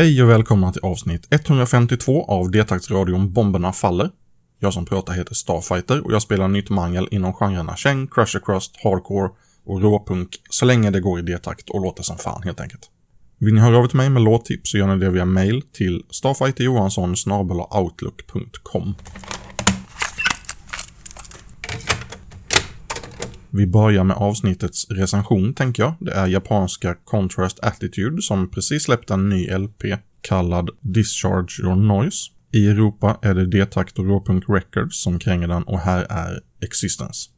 Hej och välkomna till avsnitt 152 av Detaktsradion Bomberna Faller. Jag som pratar heter Starfighter och jag spelar nytt mangel inom genrerna Cheng, Crusher Crust, Hardcore och råpunk så länge det går i D-takt och låter som fan helt enkelt. Vill ni höra av er till mig med låttips så gör ni det via mail till starfighterjohansson outlook.com. Vi börjar med avsnittets recension, tänker jag. Det är japanska Contrast Attitude som precis släppt en ny LP kallad Discharge Your Noise. I Europa är det D-takt och Råpunk Records som kränger den och här är Existence.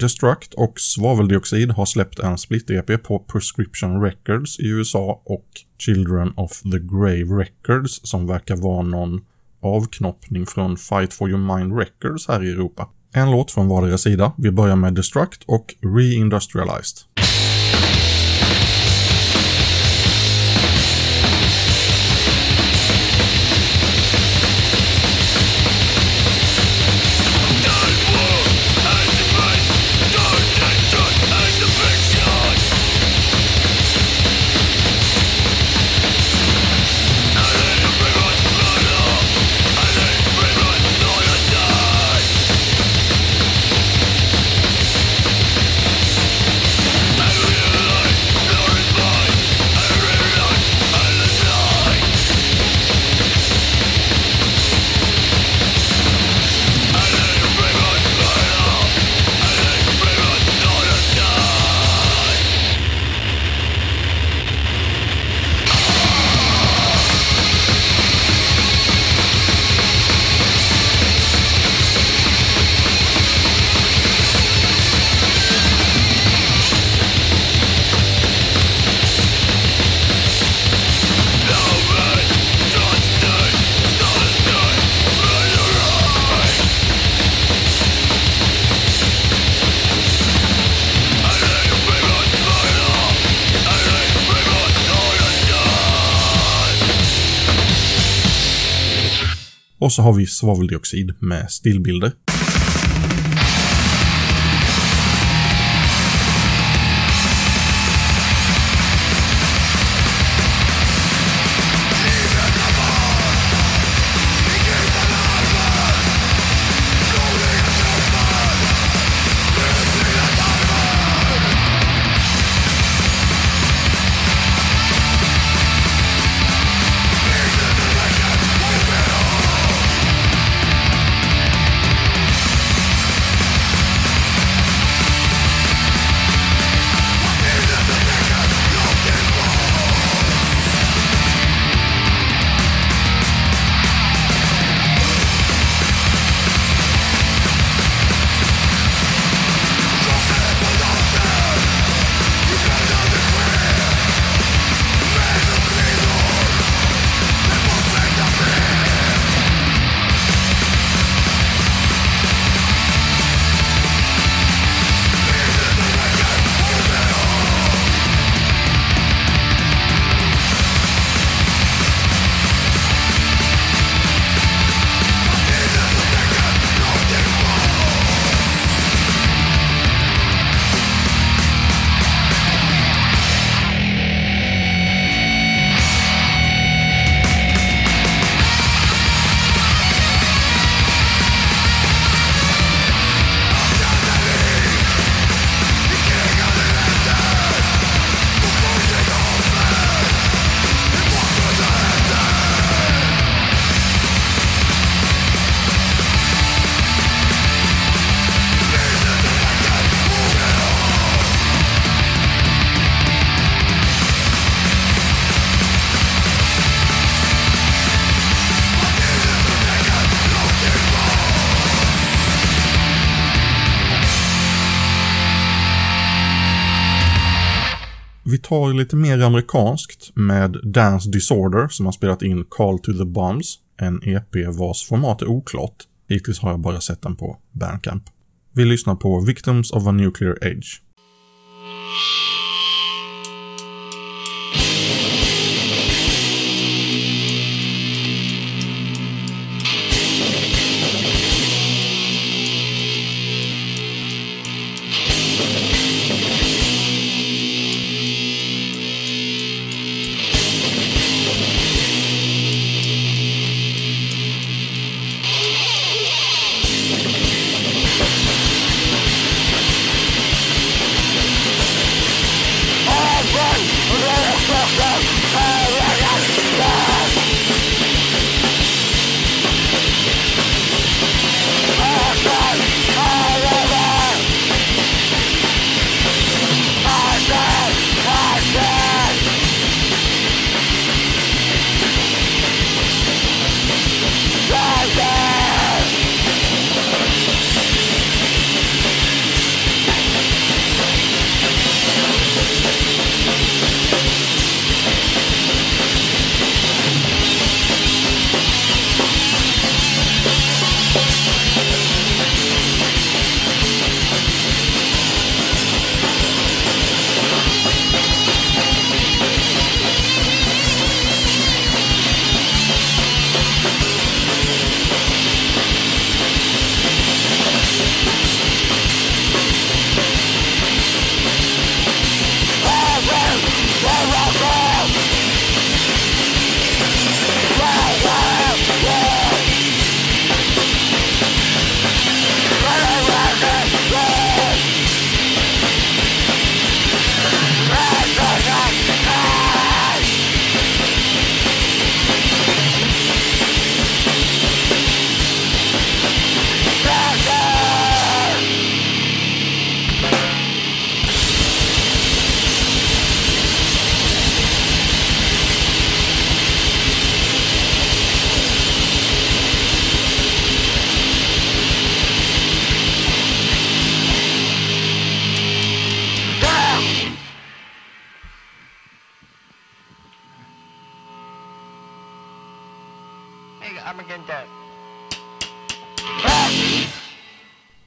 Destruct och Svaveldioxid har släppt en split-EP på Prescription Records i USA och Children of the Grave Records som verkar vara någon avknoppning från Fight for your mind records här i Europa. En låt från vardera sida. Vi börjar med Destruct och Reindustrialized. Och så har vi svaveldioxid med stillbilder. Tar lite mer amerikanskt med Dance Disorder som har spelat in Call to the Bombs, en EP vars format är oklart. Hittills har jag bara sett den på Bandcamp. Vi lyssnar på Victims of a Nuclear Age.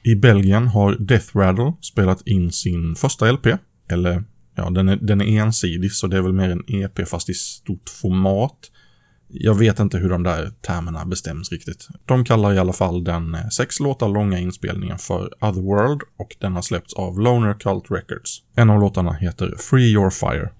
I Belgien har Death Rattle spelat in sin första LP, eller ja, den är, den är ensidig så det är väl mer en EP fast i stort format. Jag vet inte hur de där termerna bestäms riktigt. De kallar i alla fall den eh, sex låtar långa inspelningen för Otherworld och den har släppts av Loner Cult Records. En av låtarna heter Free Your Fire.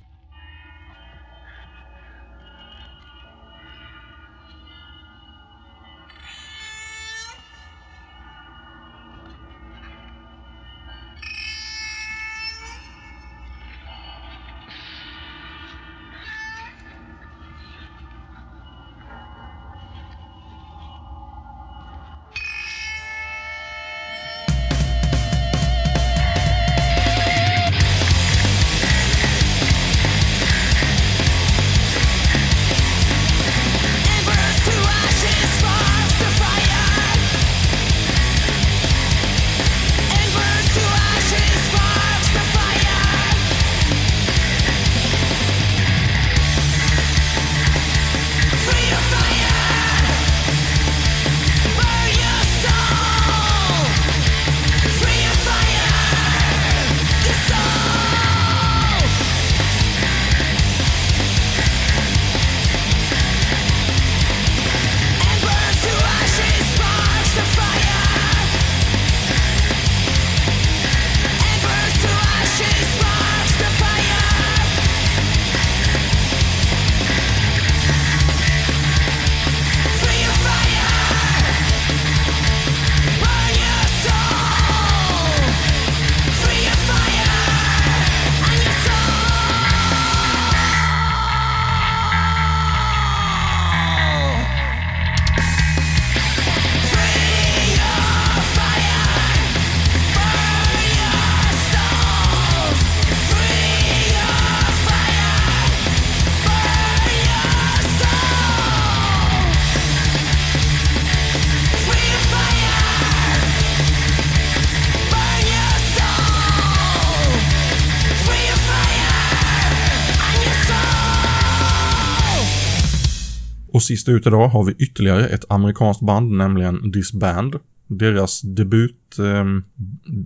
Och sist ut idag har vi ytterligare ett amerikanskt band, nämligen Disband. Deras debut, eh,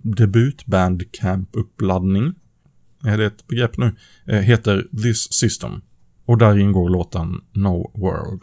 debutbandcamp-uppladdning, är det ett begrepp nu, eh, heter This System. Och där ingår låten No World.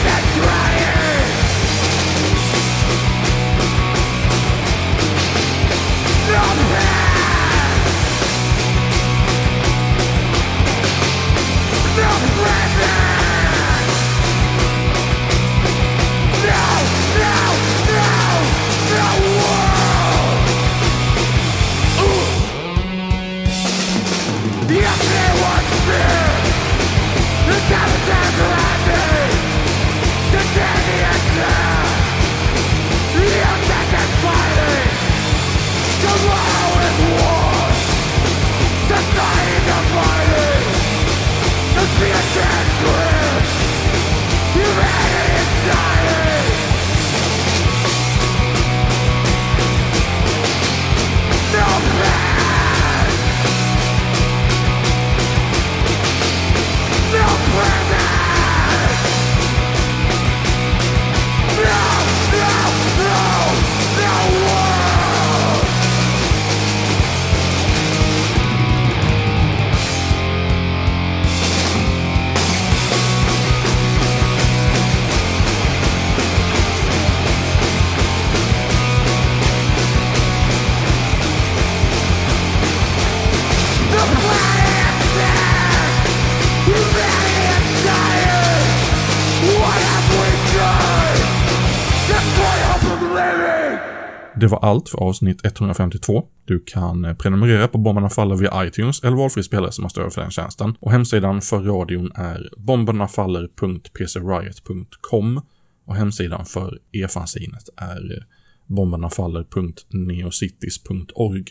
Det var allt för avsnitt 152. Du kan eh, prenumerera på Bomberna Faller via iTunes eller valfri spelare som har stöd för den tjänsten. Och hemsidan för radion är bombernafaller.pcriot.com och hemsidan för e-fanzinet är eh, bombernafaller.neocities.org.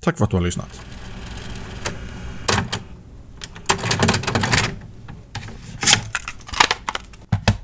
Tack för att du har lyssnat.